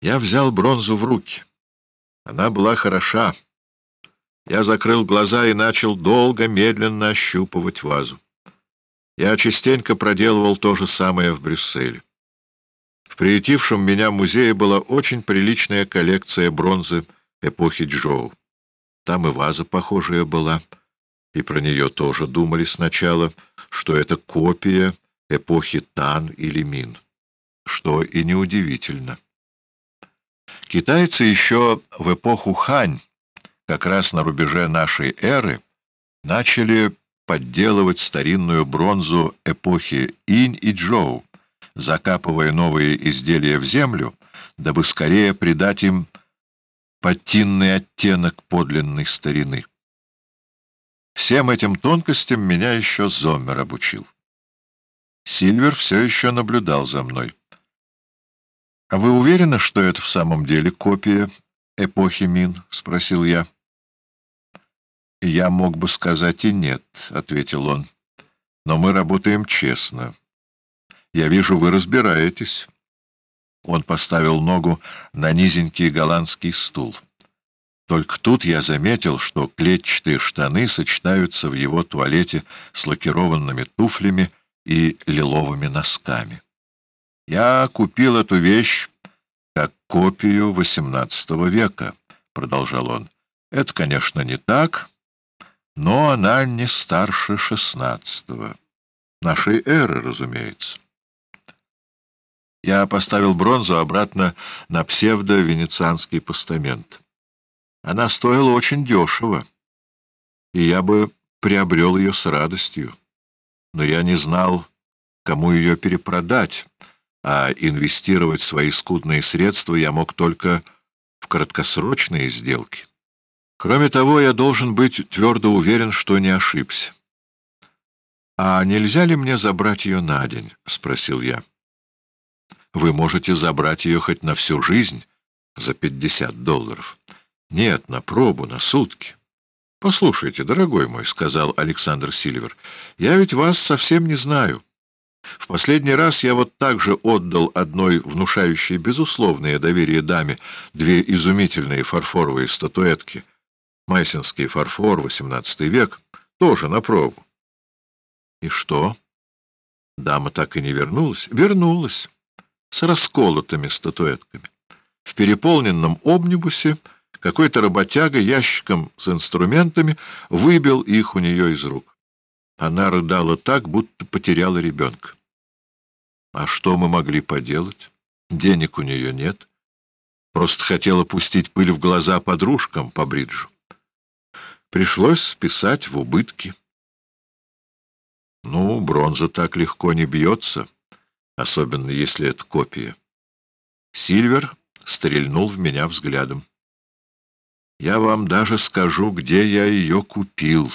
Я взял бронзу в руки. Она была хороша. Я закрыл глаза и начал долго, медленно ощупывать вазу. Я частенько проделывал то же самое в Брюсселе. В приютившем меня музее была очень приличная коллекция бронзы эпохи Джоу. Там и ваза похожая была, и про нее тоже думали сначала, что это копия эпохи Тан или Мин, что и неудивительно. Китайцы еще в эпоху Хань, как раз на рубеже нашей эры, начали подделывать старинную бронзу эпохи Инь и Джоу, закапывая новые изделия в землю, дабы скорее придать им подтинный оттенок подлинной старины. Всем этим тонкостям меня еще Зоммер обучил. Сильвер все еще наблюдал за мной. — А вы уверены, что это в самом деле копия эпохи Мин? — спросил я. — Я мог бы сказать и нет, — ответил он. — Но мы работаем честно. Я вижу, вы разбираетесь. Он поставил ногу на низенький голландский стул. Только тут я заметил, что клетчатые штаны сочетаются в его туалете с лакированными туфлями и лиловыми носками. Я купил эту вещь как копию XVIII века, — продолжал он. Это, конечно, не так, но она не старше XVI. Нашей эры, разумеется. Я поставил бронзу обратно на псевдо-венецианский постамент. Она стоила очень дешево, и я бы приобрел ее с радостью. Но я не знал, кому ее перепродать, а инвестировать свои скудные средства я мог только в краткосрочные сделки. Кроме того, я должен быть твердо уверен, что не ошибся. — А нельзя ли мне забрать ее на день? — спросил я. — Вы можете забрать ее хоть на всю жизнь за пятьдесят долларов. — Нет, на пробу, на сутки. — Послушайте, дорогой мой, — сказал Александр Сильвер, — я ведь вас совсем не знаю. В последний раз я вот так же отдал одной внушающей безусловное доверие даме две изумительные фарфоровые статуэтки. Майсинский фарфор, XVIII век, тоже на пробу. И что? Дама так и не вернулась? Вернулась. С расколотыми статуэтками. В переполненном обнибусе какой-то работяга ящиком с инструментами выбил их у нее из рук. Она рыдала так, будто потеряла ребенка. А что мы могли поделать? Денег у нее нет. Просто хотела пустить пыль в глаза подружкам по бриджу. Пришлось списать в убытки. Ну, бронза так легко не бьется, особенно если это копия. Сильвер стрельнул в меня взглядом. Я вам даже скажу, где я ее купил.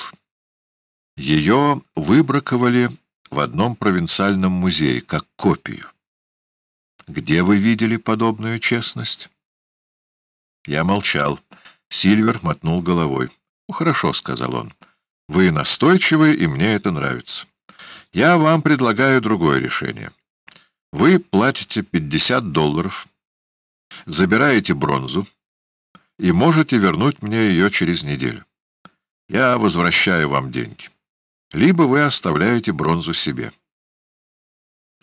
Ее выбраковали в одном провинциальном музее, как копию. Где вы видели подобную честность? Я молчал. Сильвер мотнул головой. «Ну, хорошо», — сказал он. «Вы настойчивы, и мне это нравится. Я вам предлагаю другое решение. Вы платите 50 долларов, забираете бронзу и можете вернуть мне ее через неделю. Я возвращаю вам деньги либо вы оставляете бронзу себе.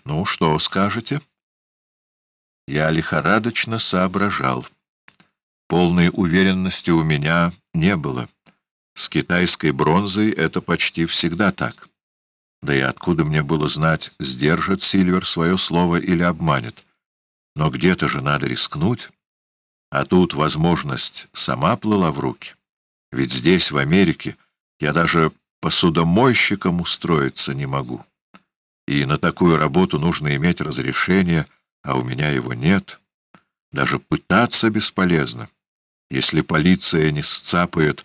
Ну, что скажете? Я лихорадочно соображал. Полной уверенности у меня не было. С китайской бронзой это почти всегда так. Да и откуда мне было знать, сдержит Сильвер свое слово или обманет. Но где-то же надо рискнуть. А тут возможность сама плыла в руки. Ведь здесь, в Америке, я даже посудомойщиком устроиться не могу. И на такую работу нужно иметь разрешение, а у меня его нет. Даже пытаться бесполезно. Если полиция не сцапает,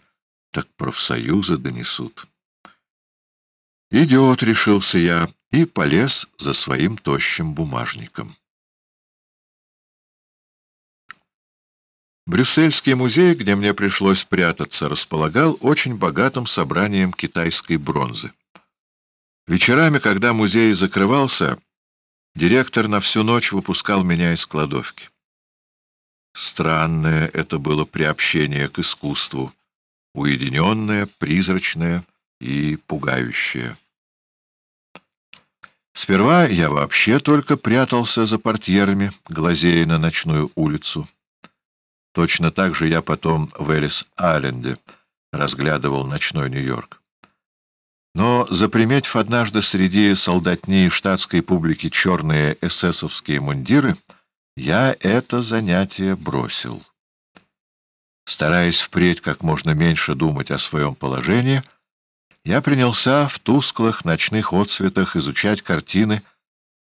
так профсоюзы донесут. «Идет», — решился я, и полез за своим тощим бумажником. Брюссельский музей, где мне пришлось прятаться, располагал очень богатым собранием китайской бронзы. Вечерами, когда музей закрывался, директор на всю ночь выпускал меня из кладовки. Странное это было приобщение к искусству, уединенное, призрачное и пугающее. Сперва я вообще только прятался за портьерами, глазея на ночную улицу. Точно так же я потом в Элис-Айленде разглядывал ночной Нью-Йорк. Но, заприметив однажды среди солдатней штатской публики черные эсэсовские мундиры, я это занятие бросил. Стараясь впредь как можно меньше думать о своем положении, я принялся в тусклых ночных отсветах изучать картины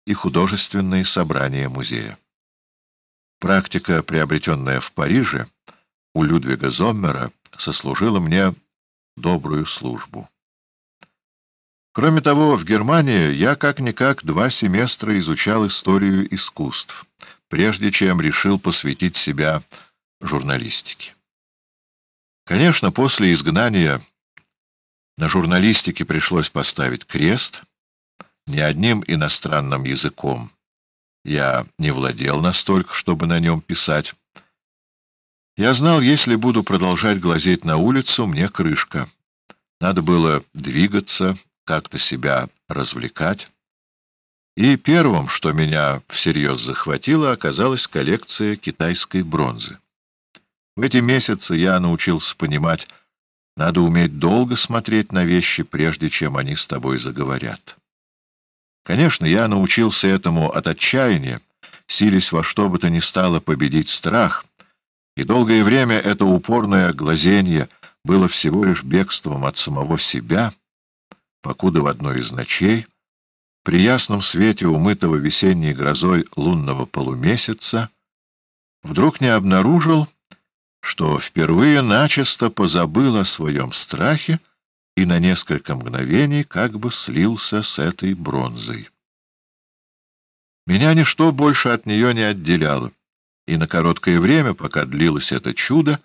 и художественные собрания музея. Практика, приобретенная в Париже, у Людвига Зоммера, сослужила мне добрую службу. Кроме того, в Германии я как-никак два семестра изучал историю искусств, прежде чем решил посвятить себя журналистике. Конечно, после изгнания на журналистике пришлось поставить крест. Ни одним иностранным языком я не владел настолько, чтобы на нем писать. Я знал, если буду продолжать глазеть на улицу, мне крышка. Надо было двигаться, как-то себя развлекать. И первым, что меня всерьез захватило, оказалась коллекция китайской бронзы. В эти месяцы я научился понимать, надо уметь долго смотреть на вещи, прежде чем они с тобой заговорят. Конечно, я научился этому от отчаяния, силясь во что бы то ни стало победить страх, и долгое время это упорное глазенье было всего лишь бегством от самого себя — покуда в одной из ночей, при ясном свете умытого весенней грозой лунного полумесяца, вдруг не обнаружил, что впервые начисто позабыл о своем страхе и на несколько мгновений как бы слился с этой бронзой. Меня ничто больше от нее не отделяло, и на короткое время, пока длилось это чудо,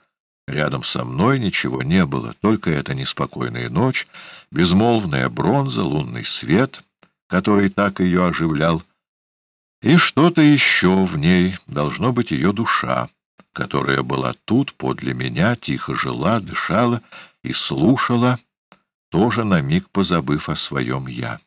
Рядом со мной ничего не было, только эта неспокойная ночь, безмолвная бронза, лунный свет, который так ее оживлял, и что-то еще в ней, должно быть ее душа, которая была тут подле меня, тихо жила, дышала и слушала, тоже на миг позабыв о своем «я».